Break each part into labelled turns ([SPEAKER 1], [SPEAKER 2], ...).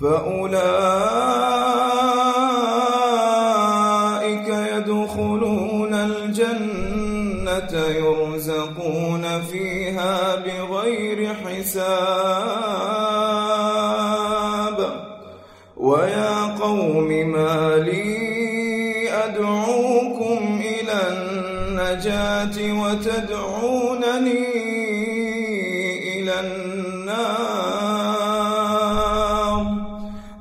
[SPEAKER 1] فأولئك يدخلون الجنة يرزقون فيها بغير حساب. ويا قوم ما لي أدعوكم إلى النجاة وتدعونني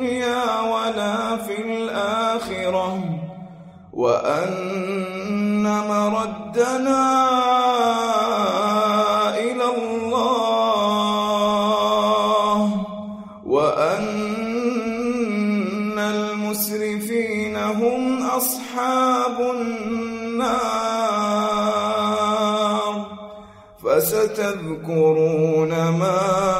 [SPEAKER 1] الدنيا ولا في الآخرة وأن مردنا إلى الله وأن المسرفين هم أصحاب النار. فستذكرون ما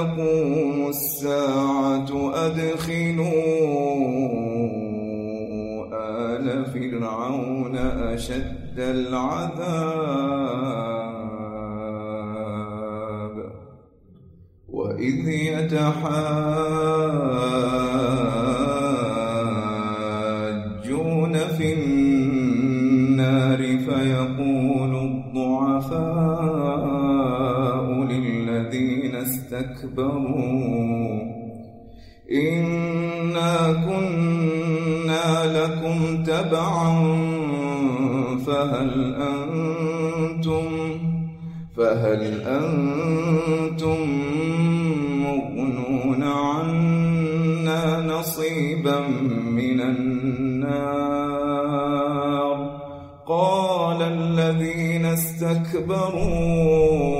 [SPEAKER 1] تقوم الساعة أدخلون فرعون أشد العذاب. وإذ يتحاجون استكبروا إنا كنا لكم تبعا فهل أنتم فهل أنتم مغنون عنا نصيبا من النار؟ قال الذين استكبروا